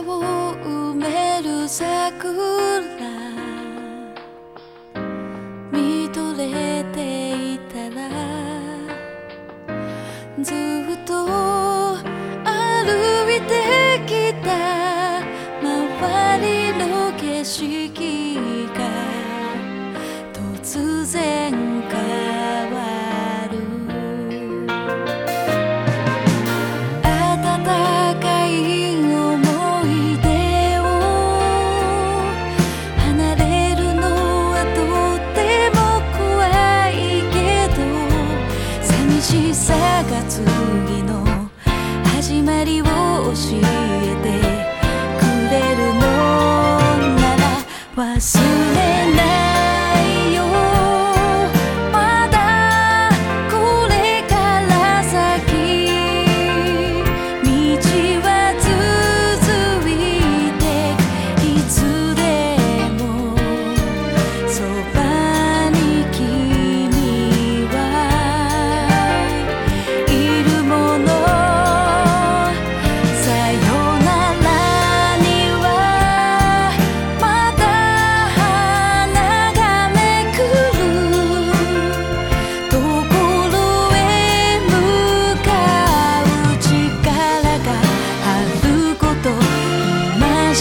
を埋める桜。見とれていたらずっと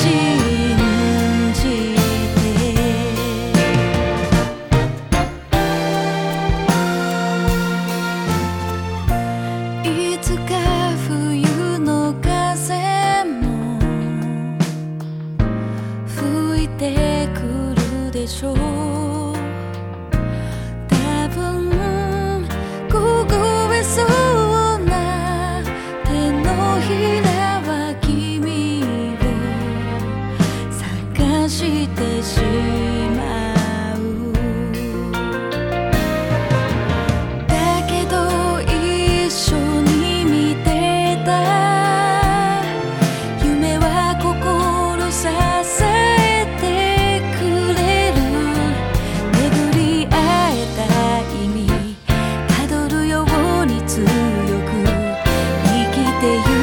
Jesus. てゆく